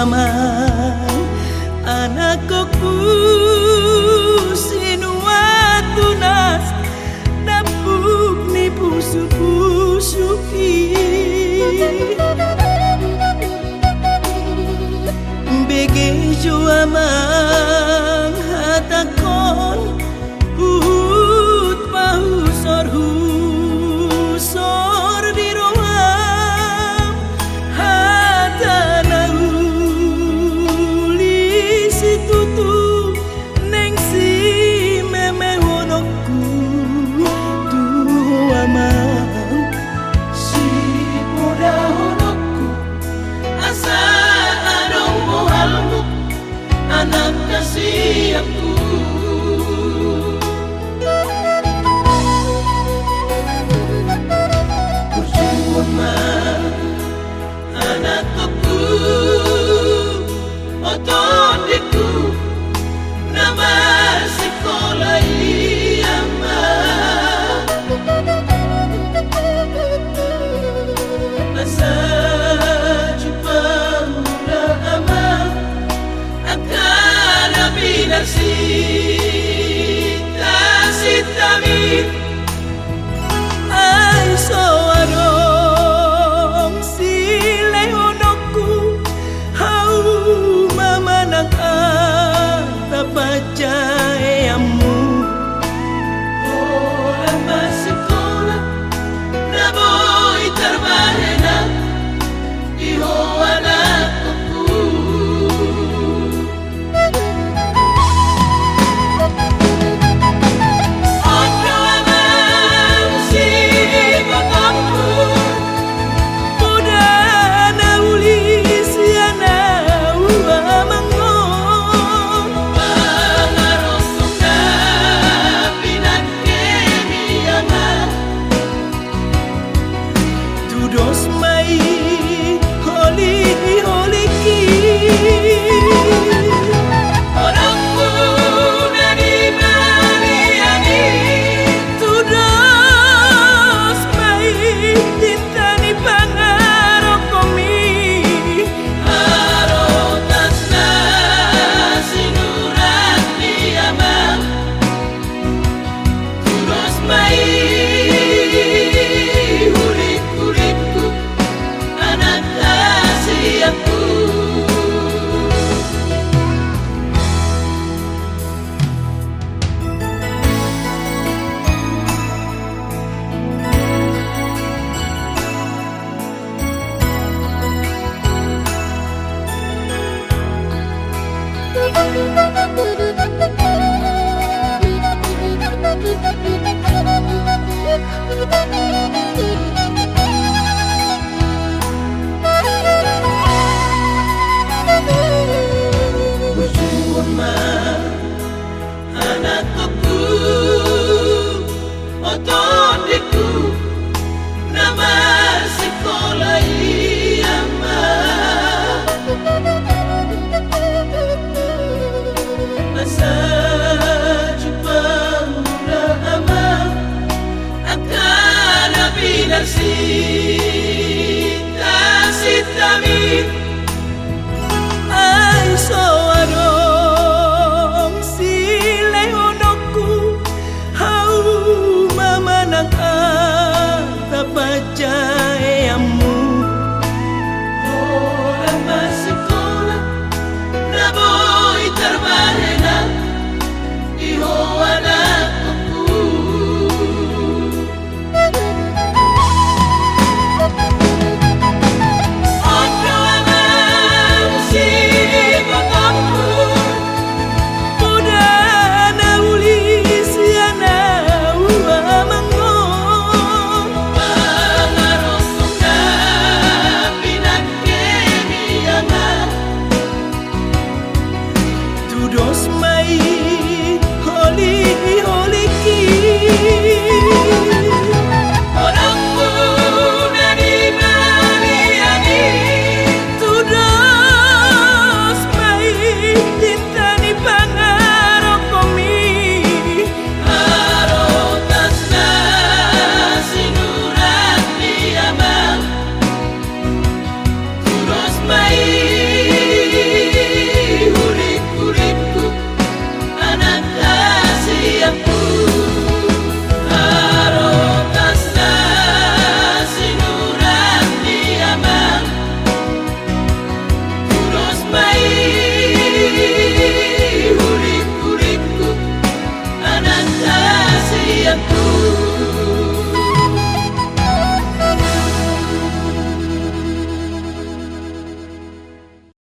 aman Anakku sinuatu nas Dapuk ni pusu-pusuki Begejo aman. Thank you.